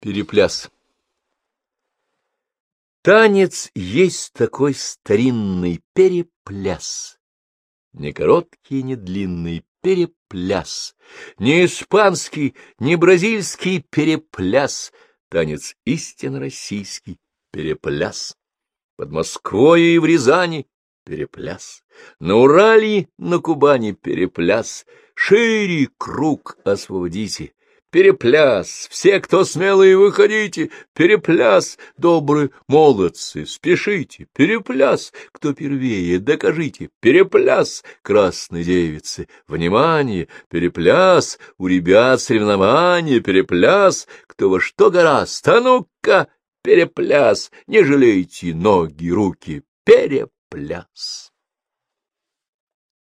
Перепляс. Танец есть такой старинный перепляс. Не короткий, не длинный перепляс. Не испанский, не бразильский перепляс. Танец истинно российский перепляс. Под Москвой и в Рязани перепляс. На Урале, на Кубани перепляс. Шире круг освободите Перепляс! Все, кто смелые, выходите! Перепляс! Добрые молодцы, спешите! Перепляс! Кто первее, докажите! Перепляс! Красные девицы, внимание! Перепляс! У ребят соревнования! Перепляс! Кто во что гораст! А ну-ка! Перепляс! Не жалейте ноги, руки! Перепляс!